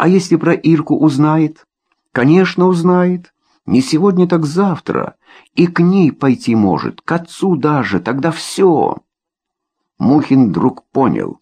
А если про Ирку узнает? Конечно, узнает. Не сегодня, так завтра. И к ней пойти может, к отцу даже, тогда все. Мухин вдруг понял,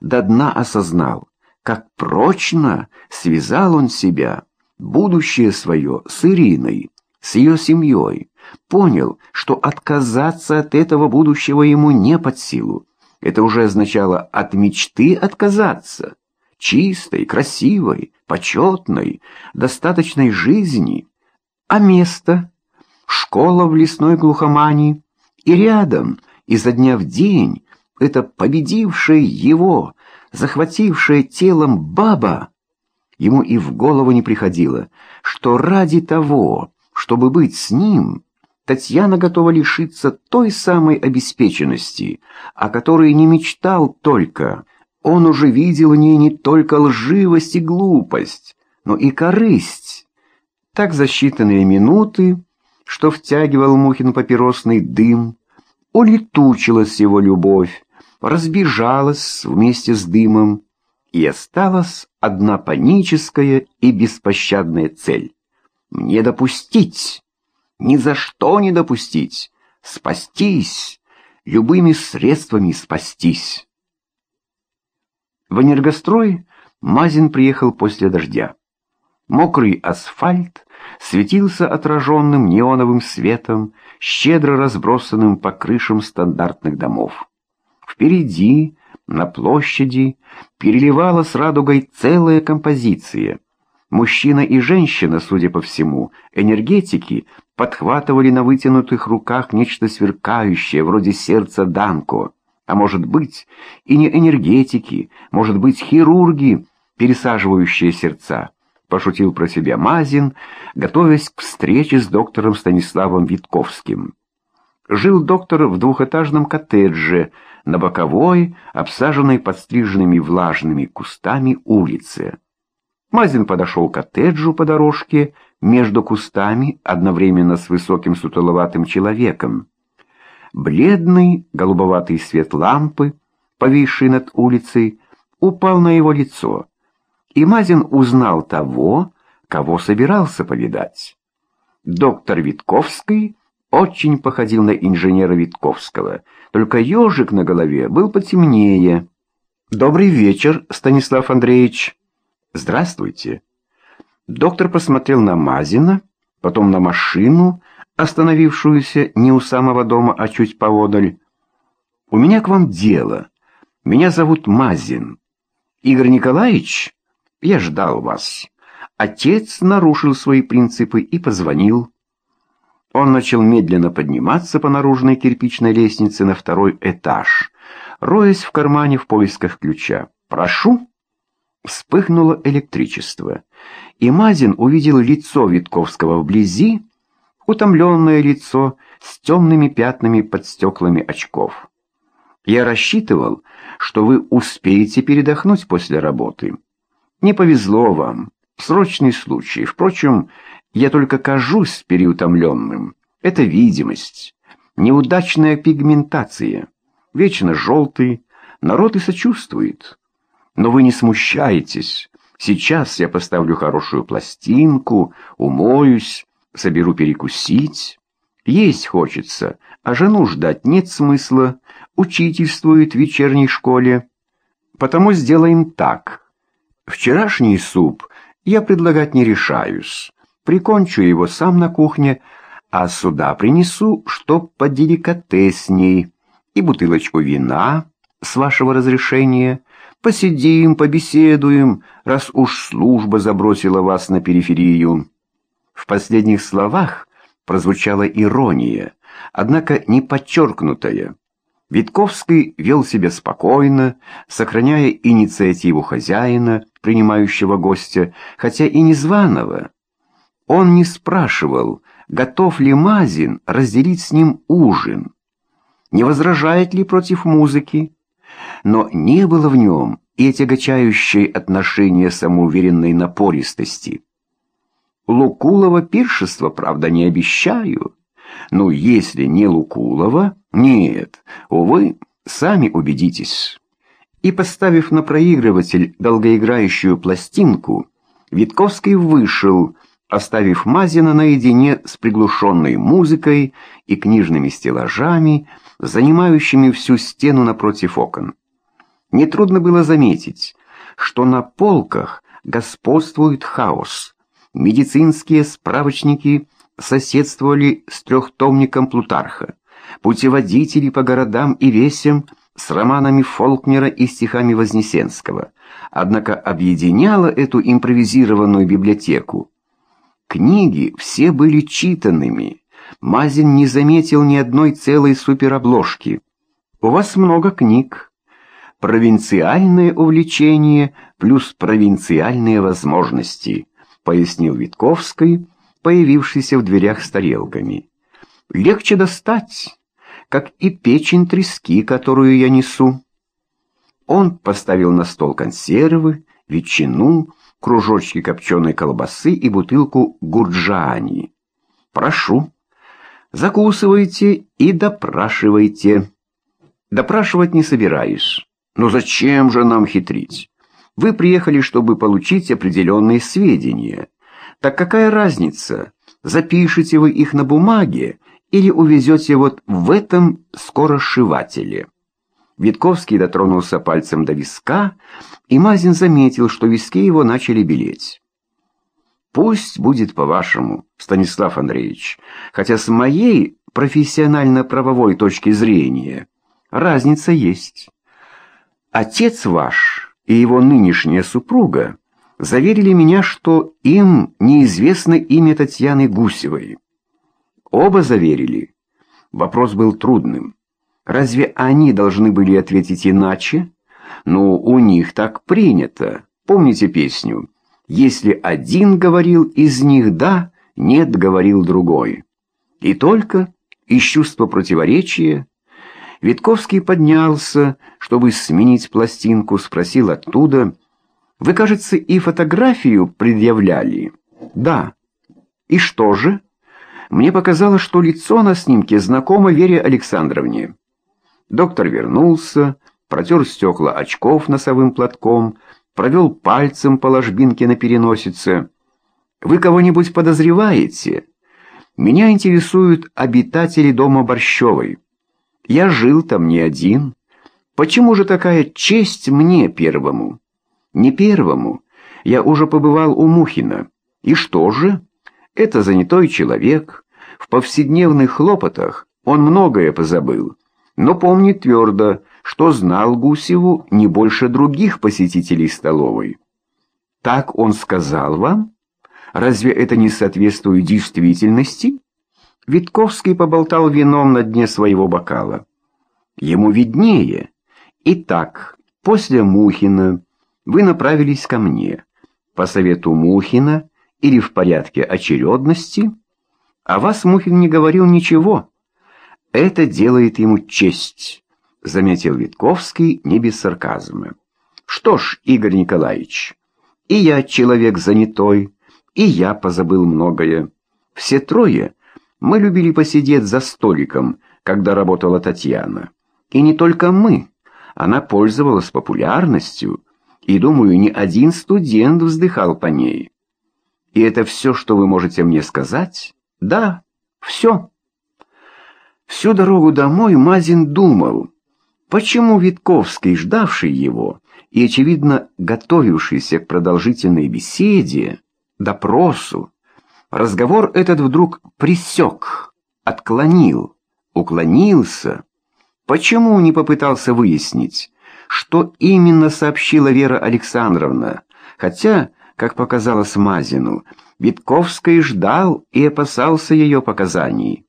до дна осознал, как прочно связал он себя, будущее свое, с Ириной, с ее семьей. Понял, что отказаться от этого будущего ему не под силу. Это уже означало от мечты отказаться. Чистой, красивой, почетной, достаточной жизни. А место? Школа в лесной глухомании. И рядом, изо дня в день, это победившая его, захватившая телом баба. Ему и в голову не приходило, что ради того, чтобы быть с ним, Татьяна готова лишиться той самой обеспеченности, о которой не мечтал только. Он уже видел в ней не только лживость и глупость, но и корысть. Так за считанные минуты, что втягивал Мухин папиросный дым, улетучилась его любовь, разбежалась вместе с дымом, и осталась одна паническая и беспощадная цель — не допустить ни за что не допустить. Спастись. Любыми средствами спастись. В энергострой Мазин приехал после дождя. Мокрый асфальт светился отраженным неоновым светом, щедро разбросанным по крышам стандартных домов. Впереди, на площади, переливалась радугой целая композиция — Мужчина и женщина, судя по всему, энергетики, подхватывали на вытянутых руках нечто сверкающее, вроде сердца Данко. А может быть, и не энергетики, может быть, хирурги, пересаживающие сердца. Пошутил про себя Мазин, готовясь к встрече с доктором Станиславом Витковским. Жил доктор в двухэтажном коттедже на боковой, обсаженной подстриженными влажными кустами улице. Мазин подошел к коттеджу по дорожке между кустами одновременно с высоким сутуловатым человеком. Бледный голубоватый свет лампы, повисший над улицей, упал на его лицо, и Мазин узнал того, кого собирался повидать. Доктор Витковский очень походил на инженера Витковского, только ежик на голове был потемнее. «Добрый вечер, Станислав Андреевич!» «Здравствуйте». Доктор посмотрел на Мазина, потом на машину, остановившуюся не у самого дома, а чуть поодаль. «У меня к вам дело. Меня зовут Мазин. Игорь Николаевич, я ждал вас. Отец нарушил свои принципы и позвонил». Он начал медленно подниматься по наружной кирпичной лестнице на второй этаж, роясь в кармане в поисках ключа. «Прошу». Вспыхнуло электричество, и Мазин увидел лицо Витковского вблизи, утомленное лицо с темными пятнами под стеклами очков. «Я рассчитывал, что вы успеете передохнуть после работы. Не повезло вам. Срочный случай. Впрочем, я только кажусь переутомленным. Это видимость. Неудачная пигментация. Вечно желтый. Народ и сочувствует. Но вы не смущайтесь. Сейчас я поставлю хорошую пластинку, умоюсь, соберу перекусить. Есть хочется, а жену ждать нет смысла. Учительствует в вечерней школе. Потому сделаем так. Вчерашний суп я предлагать не решаюсь. Прикончу его сам на кухне, а сюда принесу, чтоб поделикатесней, и бутылочку вина, с вашего разрешения, Посидим, побеседуем, раз уж служба забросила вас на периферию». В последних словах прозвучала ирония, однако не подчеркнутая. Витковский вел себя спокойно, сохраняя инициативу хозяина, принимающего гостя, хотя и незваного. Он не спрашивал, готов ли Мазин разделить с ним ужин, не возражает ли против музыки, но не было в нем и тягочающей отношения самоуверенной напористости. Лукулова пиршество, правда, не обещаю. Но если не Лукулова, нет, увы, сами убедитесь. И поставив на проигрыватель долгоиграющую пластинку, Витковский вышел, оставив Мазина наедине с приглушенной музыкой и книжными стеллажами, занимающими всю стену напротив окон. Нетрудно было заметить, что на полках господствует хаос. Медицинские справочники соседствовали с трехтомником Плутарха, путеводители по городам и весям с романами Фолкнера и стихами Вознесенского, однако объединяла эту импровизированную библиотеку. Книги все были читанными, Мазин не заметил ни одной целой суперобложки. «У вас много книг. Провинциальное увлечение плюс провинциальные возможности», пояснил Витковский, появившийся в дверях с тарелками. «Легче достать, как и печень трески, которую я несу». Он поставил на стол консервы, ветчину, кружочки копченой колбасы и бутылку гурджани. «Прошу, закусывайте и допрашивайте». «Допрашивать не собираюсь. Но зачем же нам хитрить? Вы приехали, чтобы получить определенные сведения. Так какая разница, запишете вы их на бумаге или увезете вот в этом скорошивателе?» Витковский дотронулся пальцем до виска, и Мазин заметил, что виски его начали белеть. «Пусть будет по-вашему, Станислав Андреевич, хотя с моей профессионально-правовой точки зрения разница есть. Отец ваш и его нынешняя супруга заверили меня, что им неизвестно имя Татьяны Гусевой. Оба заверили. Вопрос был трудным. Разве они должны были ответить иначе? Ну, у них так принято. Помните песню? Если один говорил из них «да», «нет» говорил другой. И только из чувства противоречия Витковский поднялся, чтобы сменить пластинку, спросил оттуда. «Вы, кажется, и фотографию предъявляли?» «Да». «И что же?» «Мне показалось, что лицо на снимке знакомо Вере Александровне». Доктор вернулся, протер стекла очков носовым платком, провел пальцем по ложбинке на переносице. «Вы кого-нибудь подозреваете?» «Меня интересуют обитатели дома Борщевой. Я жил там не один. Почему же такая честь мне первому?» «Не первому. Я уже побывал у Мухина. И что же? Это занятой человек. В повседневных хлопотах он многое позабыл» но помнит твердо, что знал Гусеву не больше других посетителей столовой. «Так он сказал вам? Разве это не соответствует действительности?» Витковский поболтал вином на дне своего бокала. Ему виднее. Итак, после Мухина вы направились ко мне. По совету Мухина или в порядке очередности? А вас Мухин не говорил ничего. Это делает ему честь, заметил Витковский не без сарказма. Что ж, Игорь Николаевич, и я человек занятой, и я позабыл многое. Все трое мы любили посидеть за столиком, когда работала Татьяна. И не только мы. Она пользовалась популярностью, и, думаю, ни один студент вздыхал по ней. И это все, что вы можете мне сказать? Да, все. Всю дорогу домой Мазин думал, почему Витковский, ждавший его и, очевидно, готовившийся к продолжительной беседе, допросу, разговор этот вдруг присек, отклонил, уклонился. Почему не попытался выяснить, что именно сообщила Вера Александровна, хотя, как показалось Мазину, Витковский ждал и опасался ее показаний.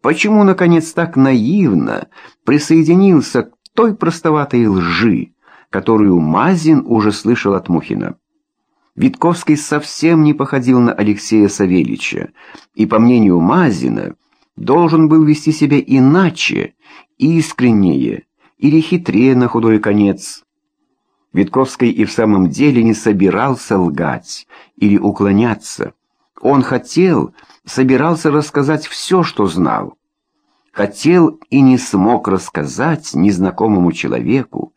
Почему, наконец, так наивно присоединился к той простоватой лжи, которую Мазин уже слышал от Мухина? Витковский совсем не походил на Алексея Савельича, и, по мнению Мазина, должен был вести себя иначе, искреннее или хитрее на худой конец. Витковский и в самом деле не собирался лгать или уклоняться. Он хотел собирался рассказать все, что знал. Хотел и не смог рассказать незнакомому человеку,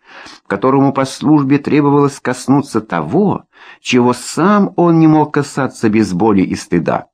которому по службе требовалось коснуться того, чего сам он не мог касаться без боли и стыда.